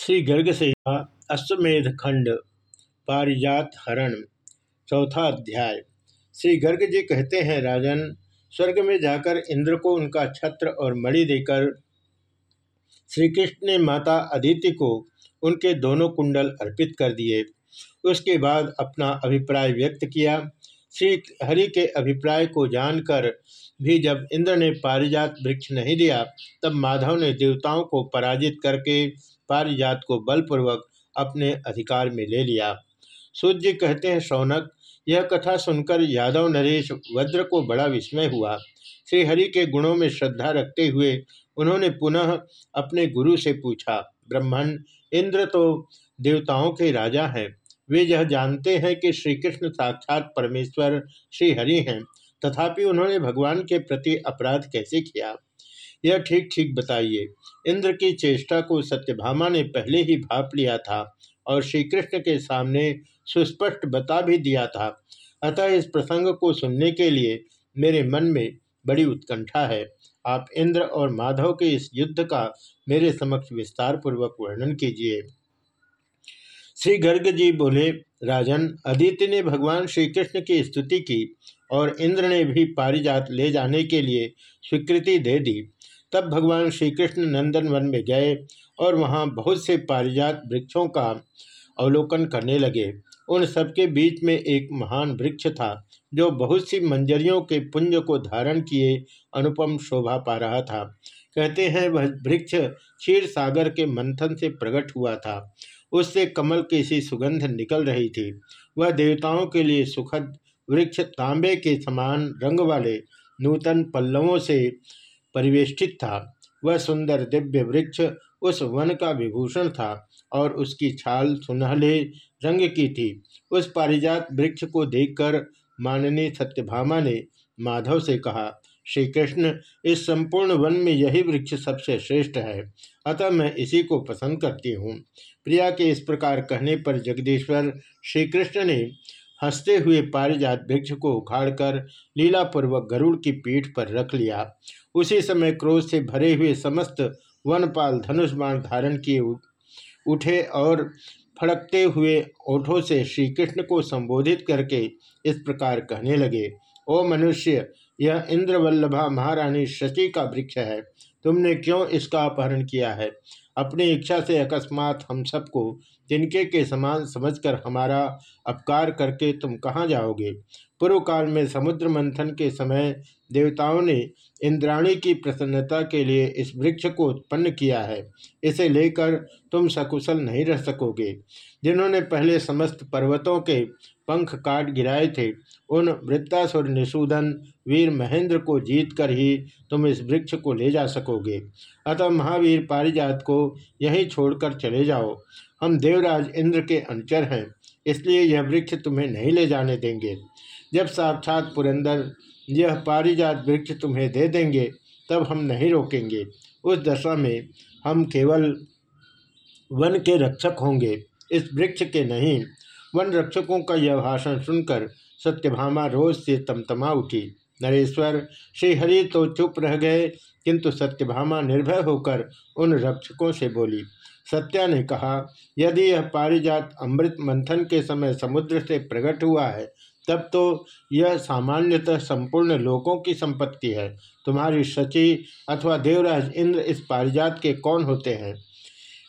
श्री गर्ग से अश्वमेध खंड पारिजात हरण चौथा अध्याय। श्री गर्ग जी कहते हैं, राजन, स्वर्ग में जाकर इंद्र को उनका छत्र और मणि देकर श्री कृष्ण ने माता अदिति को उनके दोनों कुंडल अर्पित कर दिए। उसके बाद अपना अभिप्राय व्यक्त किया। श्री हरि के अभिप्राय को जानकर भी जब इंद्र ने पारिजात वृक्ष नहीं दिया, तब माधव ने देवताओं को पराजित करके पारिजात को बलपूर्वक अपने अधिकार में ले लिया। सूर्य कहते हैं, शौनक, यह कथा सुनकर यादव नरेश वज्र को बड़ा विस्मय हुआ। श्री हरि के गुणों में श्रद्धा रखते हुए उन्होंने पुनः अपने गुरु से पूछा ब्रह्मण इंद्र तो देवताओं के राजा हैं। वे यह जानते हैं कि श्री कृष्ण साक्षात परमेश्वर श्री हरि हैं, तथापि उन्होंने भगवान के प्रति अपराध कैसे किया? यह ठीक ठीक बताइए। इंद्र की चेष्टा को सत्यभामा ने पहले ही भाप लिया था और श्री कृष्ण के सामने सुस्पष्ट बता भी दिया था। अतः इस प्रसंग को सुनने के लिए मेरे मन में बड़ी उत्कंठा है। आप इंद्र और माधव के इस युद्ध का मेरे समक्ष विस्तार पूर्वक वर्णन कीजिए। श्री गर्ग जी बोले, राजन, अदिति ने भगवान श्री कृष्ण की स्तुति की और इंद्र ने भी पारिजात ले जाने के लिए स्वीकृति दे दी। तब भगवान श्री कृष्ण नंदन वन में गए और वहाँ बहुत से पारिजात वृक्षों का अवलोकन करने लगे। उन सबके बीच में एक महान वृक्ष था, जो बहुत सी मंजरियों के पुंज को धारण किए अनुपम शोभा पा रहा था। कहते हैं, वह वृक्ष क्षीर सागर के मंथन से प्रकट हुआ था। उससे कमल की सी सुगंध निकल रही थी। वह देवताओं के लिए सुखद वृक्ष तांबे के समान रंग वाले नूतन पल्लवों से परिवेष्टित था। वह सुंदर दिव्य वृक्ष उस वन का विभूषण था और उसकी छाल सुनहले रंग की थी। उस पारिजात वृक्ष को देखकर माननीय सत्यभामा ने माधव से कहा श्री कृष्ण इस संपूर्ण वन में यही वृक्ष सबसे श्रेष्ठ है। अतः मैं इसी को पसंद करती हूँ। प्रिया के इस प्रकार कहने पर जगदीश्वर श्री कृष्ण ने हँसते हुए पारिजात वृक्ष को उखाड़कर लीलापूर्वक गरुड़ की पीठ पर रख लिया। उसी समय क्रोध से भरे हुए समस्त वनपाल धनुष बाण धारण किए उठे और फड़कते हुए ओठों से श्री कृष्ण को संबोधित करके इस प्रकार कहने लगे, ओ मनुष्य यह इंद्रवल्लभा महारानी शची का वृक्ष है। तुमने क्यों इसका अपहरण किया है? अपनी इच्छा से अकस्मात हम सबको तिनके के समान समझकर हमारा अपकार करके तुम कहाँ जाओगे? पूर्व काल में समुद्र मंथन के समय देवताओं ने इंद्राणी की प्रसन्नता के लिए इस वृक्ष को उत्पन्न किया है। इसे लेकर तुम सकुशल नहीं रह सकोगे। जिन्होंने पहले समस्त पर्वतों के पंख काट गिराए थे, उन वृत्तासुर निषूदन वीर महेंद्र को जीत कर ही तुम इस वृक्ष को ले जा सकोगे। अतः महावीर पारिजात को यहीं छोड़कर चले जाओ। हम देवराज इंद्र के अनुचर हैं। इसलिए यह वृक्ष तुम्हें नहीं ले जाने देंगे। जब साक्षात पुरंदर यह पारिजात वृक्ष तुम्हें दे देंगे, तब हम नहीं रोकेंगे। उस दशा में हम केवल वन के रक्षक होंगे। इस वृक्ष के नहीं, वन रक्षकों का यह भाषण सुनकर सत्यभामा रोज से तमतमा उठी। नरेश्वर, श्रीहरि तो चुप रह गए, किंतु सत्यभामा निर्भय होकर उन रक्षकों से बोली सत्या ने कहा, यदि यह पारिजात अमृत मंथन के समय समुद्र से प्रकट हुआ है, तब तो यह सामान्यतः संपूर्ण लोकों की संपत्ति है। तुम्हारी शची अथवा देवराज इंद्र इस पारिजात के कौन होते हैं?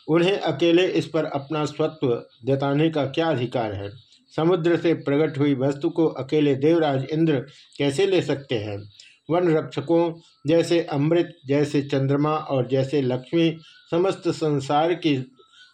उन्हें अकेले इस पर अपना स्वत्व जताने का क्या अधिकार है? समुद्र से प्रकट हुई वस्तु को अकेले देवराज इंद्र कैसे ले सकते हैं? वन रक्षकों जैसे अमृत, जैसे चंद्रमा और जैसे लक्ष्मी समस्त संसार की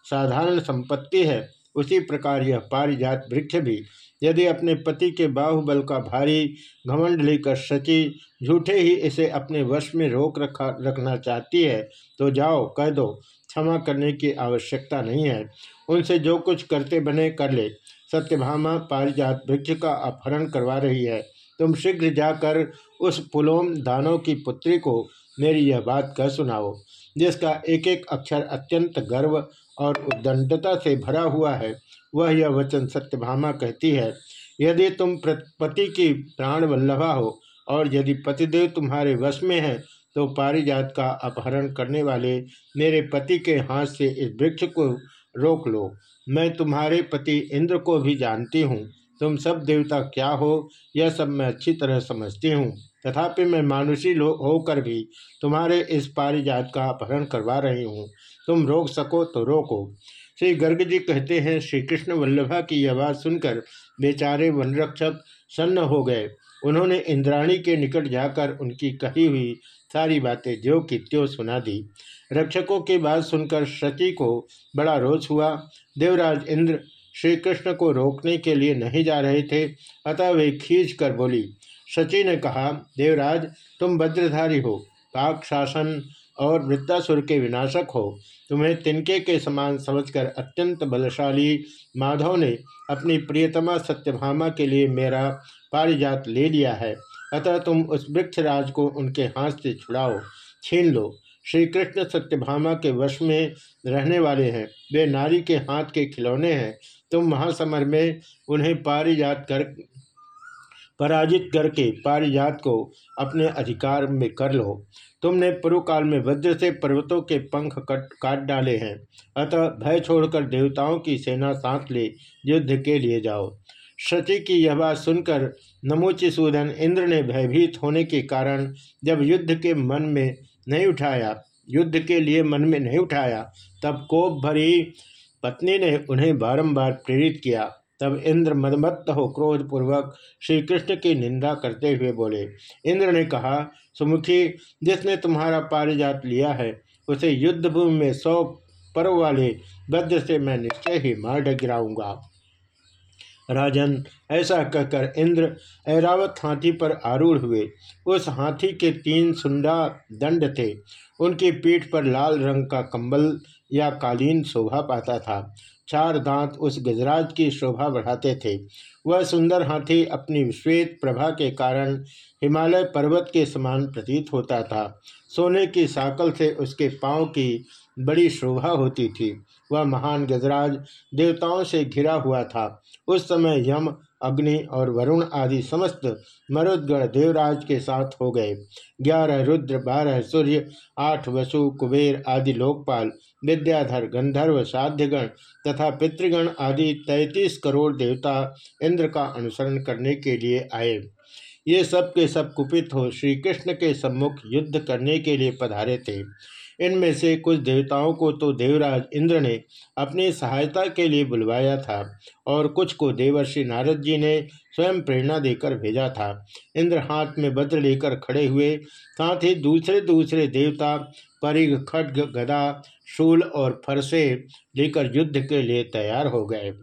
साधारण संपत्ति है। उसी प्रकार यह पारिजात वृक्ष भी। यदि अपने पति के बाहुबल का भारी घमंड लेकर सची झूठे ही इसे अपने वश में रोक रखा, रखना चाहती है तो जाओ, कह दो, क्षमा करने की आवश्यकता नहीं है। उनसे जो कुछ करते बने कर ले। सत्यभामा पारिजात वृक्ष का अपहरण करवा रही है। तुम शीघ्र जाकर उस पुलोम दानव की पुत्री को मेरी यह बात कह सुनाओ, जिसका एक एक अक्षर अत्यंत गर्व और उद्दंडता से भरा हुआ है, वह यह वचन सत्यभामा कहती है, यदि तुम पति की प्राण वल्लभा हो और यदि पतिदेव तुम्हारे वश में है तो पारिजात का अपहरण करने वाले मेरे पति के हाथ से इस वृक्ष को रोक लो। मैं तुम्हारे पति इंद्र को भी जानती हूँ। तुम सब देवता क्या हो, यह सब मैं अच्छी तरह समझती हूँ। तथापि मैं मानुषी लोग होकर भी तुम्हारे इस पारिजात का अपहरण करवा रही हूँ। तुम रोक सको तो रोको। श्री गर्ग जी कहते हैं श्री कृष्ण वल्लभा की बात सुनकर बेचारे वनरक्षक सन्न हो गए। उन्होंने इंद्राणी के निकट जाकर उनकी कही हुई सारी बातें ज्यो की त्यों सुना दी। रक्षकों की बात सुनकर शची को बड़ा रोष हुआ। देवराज इंद्र श्री कृष्ण को रोकने के लिए नहीं जा रहे थे, अतः वे खींच कर बोली, शची ने कहा, देवराज, तुम वज्रधारी हो, पाक शासन और वृत्तासुर के विनाशक हो। तुम्हें तिनके के समान समझकर अत्यंत बलशाली माधव ने अपनी प्रियतमा सत्यभामा के लिए मेरा पारिजात ले लिया है। अतः तुम उस वृक्षराज को उनके हाथ से छुड़ाओ, छीन लो। श्री कृष्ण सत्यभामा के वश में रहने वाले हैं। वे नारी के हाथ के खिलौने हैं। तुम महासमर में उन्हें पारिजात कर, पराजित करके पारिजात को अपने अधिकार में कर लो। तुमने पूर्व काल में वज्र से पर्वतों के पंख कट, काट डाले हैं। अतः भय छोड़कर देवताओं की सेना साथ ले युद्ध के लिए जाओ। शची की यह बात सुनकर नमोचिसूदन इंद्र ने भयभीत होने के कारण जब युद्ध के मन में नहीं उठाया, युद्ध के लिए मन में नहीं उठाया, तब कोप भरी पत्नी ने उन्हें बारंबार प्रेरित किया। तब इंद्र मदमत्त हो क्रोधपूर्वक श्री कृष्ण की निंदा करते हुए बोले, इंद्र ने कहा, सुमुखी, जिसने तुम्हारा पारिजात लिया है, उसे युद्ध भूमि में सौ पर्व वाले वज्र से मैं निश्चय ही मार गिराऊँगा राजन, ऐसा कहकर इंद्र ऐरावत हाथी पर आरूढ़ हुए। उस हाथी के तीन सुंडा दंड थे। उनकी पीठ पर लाल रंग का कंबल या कालीन शोभा पाता था। चार दांत उस गजराज की शोभा बढ़ाते थे। वह सुंदर हाथी अपनी श्वेत प्रभा के कारण हिमालय पर्वत के समान प्रतीत होता था। सोने की साकल से उसके पाँव की बड़ी शोभा होती थी। वह महान गजराज देवताओं से घिरा हुआ था। उस समय यम, अग्नि और वरुण आदि समस्त मरुदगण देवराज के साथ हो गए। ग्यारह रुद्र, बारह सूर्य, आठ वसु, कुबेर आदि लोकपाल, विद्याधर, गंधर्व, साध्यगण तथा पितृगण आदि तैतीस करोड़ देवता इंद्र का अनुसरण करने के लिए आए। ये सब के सब कुपित हो श्री कृष्ण के सम्मुख युद्ध करने के लिए पधारे थे। इनमें से कुछ देवताओं को तो देवराज इंद्र ने अपनी सहायता के लिए बुलवाया था और कुछ को देवर्षि नारद जी ने स्वयं प्रेरणा देकर भेजा था। इंद्र हाथ में वज्र लेकर खड़े हुए, साथ ही दूसरे दूसरे देवता, परिघ, खड्ग, गदा, शूल और फरसे लेकर युद्ध के लिए तैयार हो गए।